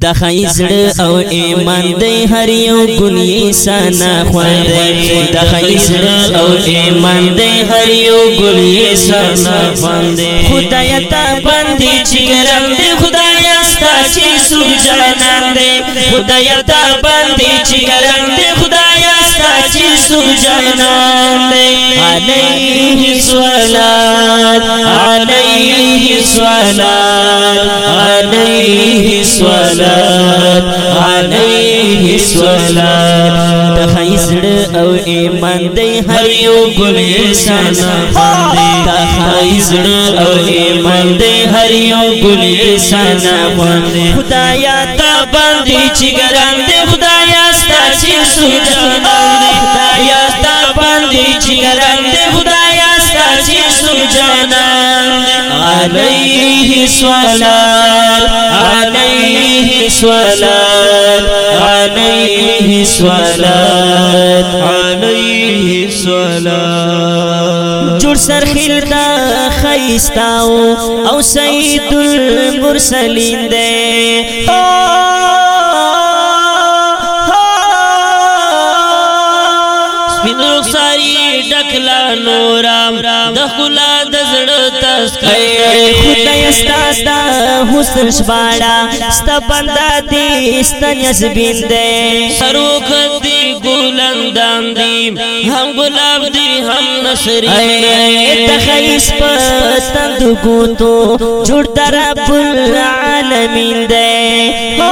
د خای زړه او ایمان دی هر یو ګلی سانا خوند د خای زړه او ایمان دی هر یو ګلی سانا خوند خدای ته باندې چیرم دی خدای استا چې سوجانان دی خدای ته باندې چیرم دی خدای علیہ جی علیہ سوالات سوالات علیہ سوالات علیہ سوالات خیزر او ایمان دی ہر یو گلے سانا خاندے تا خیزر او ایمان دی ہر یو گلے سانا خاندے تا باندی چگران دے خدا خدایا ستا چی سوچا خدا یا ستا باندی چگران دے خدا عزيز الجنان عليه صلاة عليه صلاة عليه صلاة عليه صلاة جور سرخیل خلتا خیستاو او سيد المرسلين دے آه، ډکلا نورام د خلا د زړه تسکي خدای استاس دا حسن شواړه ست بندا دې استنیس بیندې سروخ دې ګلندان دې هم ګلاب دې هم نصری تخیس پستند ګوتو جوړ تر رب العالمین دې هو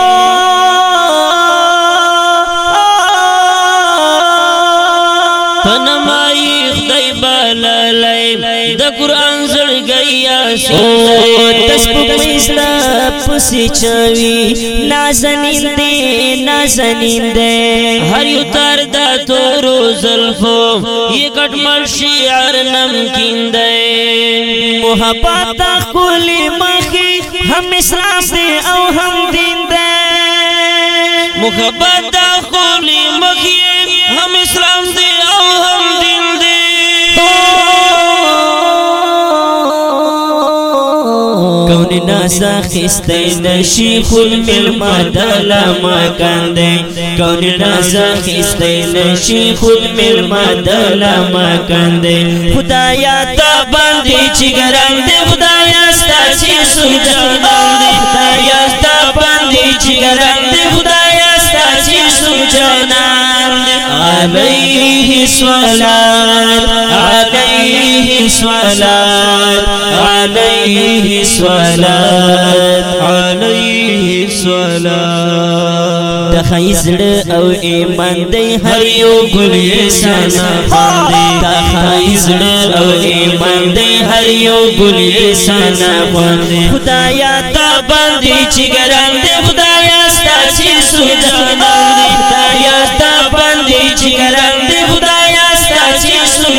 پنمائی لئے دا قرآن زڑ گئی آسی تشک پیس دا پسی چاوی نازنین دے نازنین دے ہر یو تار دا تو روز الفو یہ کٹ مل شیعر نمکین دے محبات دا کولی مخی ہم اسلام دے او ہم دین دے محبات دا کولی مخی ہم اسلام دے خور ناسا خستے نشی خل ملما دالا مکان دے کون ناسا خستے نشی خل ملما دالا مکان دے خدا یا تا بندی چگران دے خدا یا ستا چی سوچان دے خدا یا ستا بندی دے خدا یا ستا چی سوچان دے آبائی ہی سوالات آبائی صلاة عليه صلاة عليه صلاة تخیزل او ایمان دی هر یو گل سنا خواندی تخیزل او ایمان دی هر یو گل سنا خواندی خدایا تا باندې چې ګران دی خدایا ستا چې سوځ خدایا تا باندې چې ګران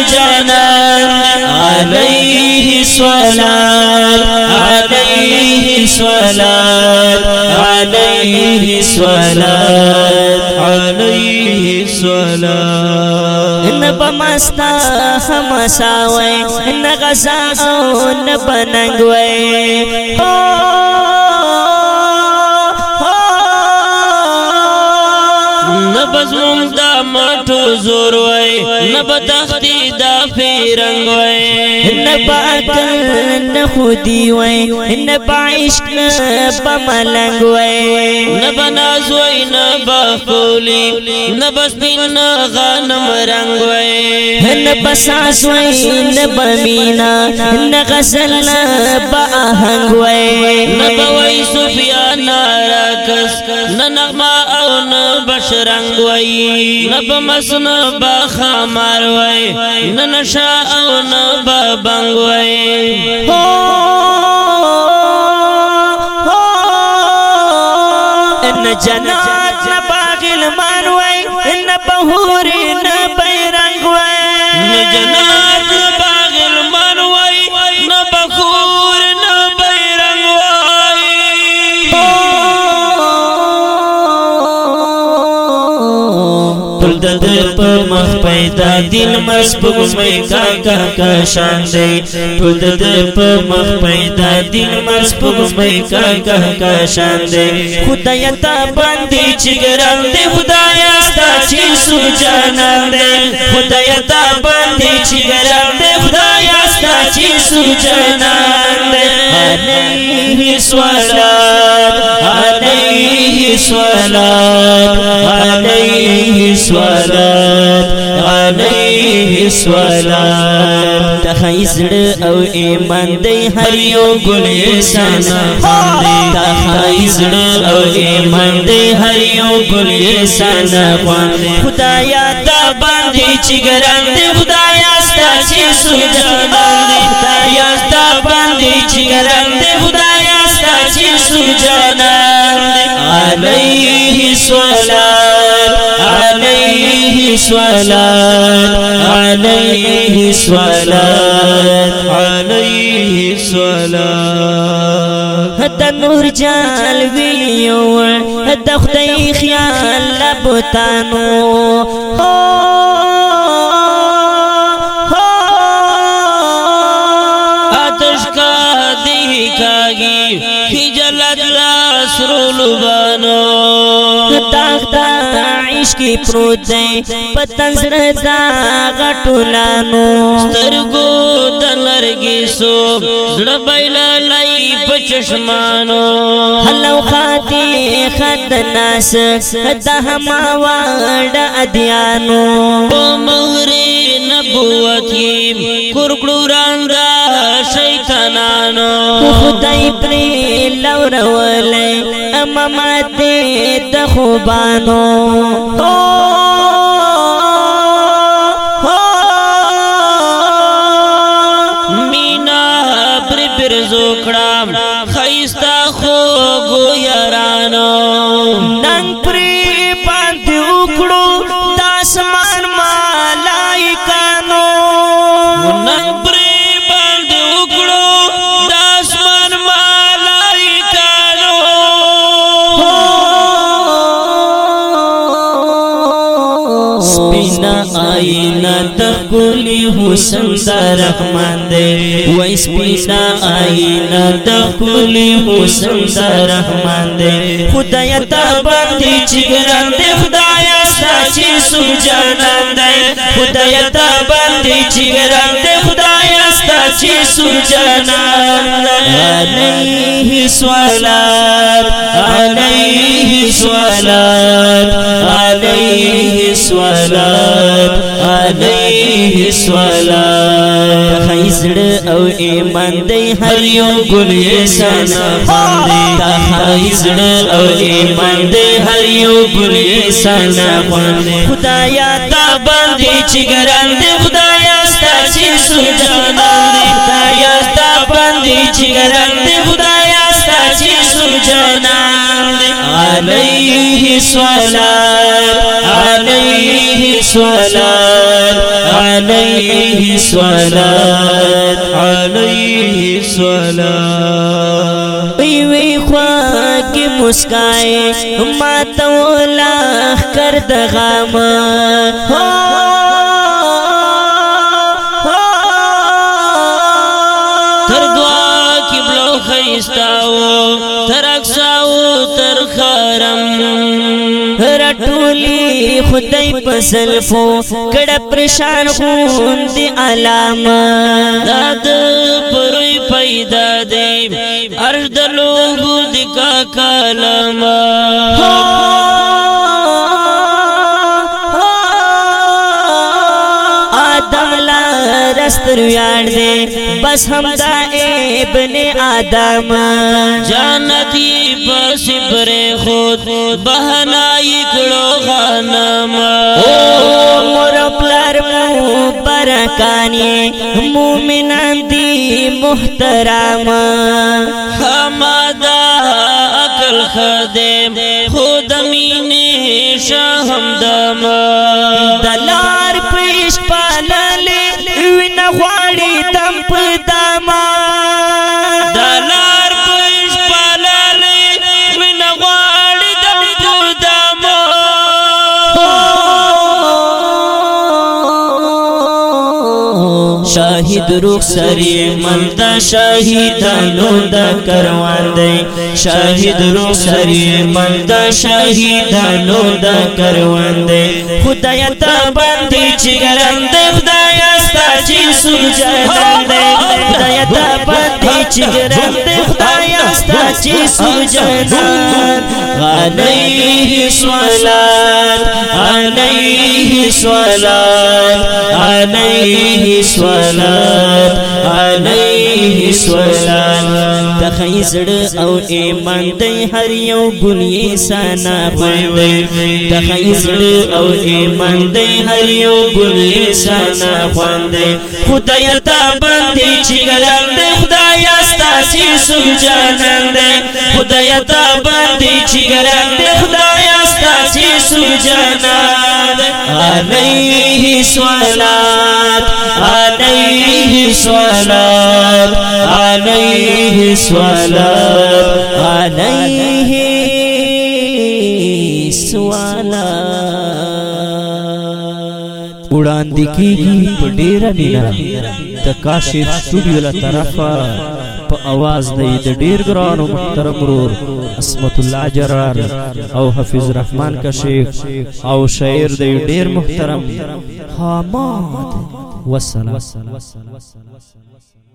الجنان عليه صلاة عليه صلاة عليه صلاة عليه صلاة إن بمستا خمساوي إن غزا إن بننگوي آه، آه، آه. نبزمون دا ماتو زور وي نبت خدای دا پیرنګ وای نه پاکل نه خودی وای نه پایش نه پملنګ وای نه بناز وای نه بخولی نه بس بین غنم رنگ وای نه پساس وای نه بمینا نه غسل نه باهنګ وای نه وای سفیان راکس نه نغمه نه بشرنګ وای نه بمس نه بخمار وای نه نشا او نه ببنګ وای ان جنات نه باغل مار وای ان بهور نه بیرنګ وای نه جنات د دې په مخ پیدا دل مسبوق مې کا کا کا شان دې ټول د دې په مخ پیدا دل مسبوق مې کا کا کا شان دې خدای ته باندې چې ګرام دې خدایا دا چې سو جانان دې خدای ته باندې چې ګرام دې خدای ستا چی سو جنان علیه سوالات علیه سوالات علیه سوالات علیه سوالات تخیزر او ایمان دی هر یو گل سانا تخیزر او ایمان دی هر یو گل سانا خدایا باندې چې ګران دی خدایا ستاسو سجدا خدایا ستا باندې چې ګران دی خدایا ستاسو سجدا عليه صلوات عليه صلوات عليه صلوات عليه صلوات هدا نور جال ویو هدا خدای خیال لبتانو کاږي فی جلد لا سرو لبانو داغ دا عشق پروت دی پتن سره دا غټولانو سترګو د لرګي سو زړه بایلا لای په چشمانو هلو خاطی خد ناس د هما وړ ادیانو په مغری نبوت کې کورګړو راندا شیطانانو خدای پر لورولې امامت د خوبانو ګلی حسین د رحمان دی وای سپینا آینا د ګلی حسین د رحمان دی خدای ته باندې چې ګران دی خدای چې سو جنان دې خدای ته باندې چې ګران دې خدای استا چې سو جنان عليه صلوات عليه صلوات عليه صلوات عليه صلوات خیزړ او ایمان دې هر یو ګل یې سنا باندې خیزړ او ایمان دې هر یو ګل یې سنا باندې خدایا خدایا خدایا خدایا تا تا بندی جی گرنت بدایاستانا پتایا بندی جی گرن بدایاست سنجنا نہیں مسکای ما ته ولا کر د غم تر دعا کی بلو خيستاو تر اکساو تر خرم غلی خدای پسلفو کړه پریشان خون دی علامه داد پرې پیدا دی اردلو بو دی کا کلمه دستر یار دے بس ہم دا ابن آدم جانتی بس پر خود بہنائی کڑو غانم مور پلار مو برکانی مومنان دی محترام حمدہ اکل خدم خود امین شاہم دم دلار پیش پانا لے غواړي تم په دما دلار پښ پلار من غواړي تم په دما شاهد روح سری ملدا شهیدانو د کروان دی شاهد روح سری ملدا شهیدانو د کروان دی خدای ته باندې چې ګرم دی نہیںلا ا نہیںلا نہیں خیزړ او ایمان دی هر یو ګنې سنا باندې د خیزړ او ایمان دی هر یو ګنې سنا باندې خدای ته باندې چې ګلم دی خدای استاسي سم جانند خدای ته باندې چې ګلم دی خدای استاسي سم جانند عليه صلاة عليه صلاة عليه صلاة عليه صلاة وړاندې کېږي په ډېره مینه د کاشف سټوډیو له طرفه په आवाज د ډیر ګران او محترم ورور اسمت الله جرار او حفیظ رحمان کشیخ او شاعر د ډیر محترم حماد والسلام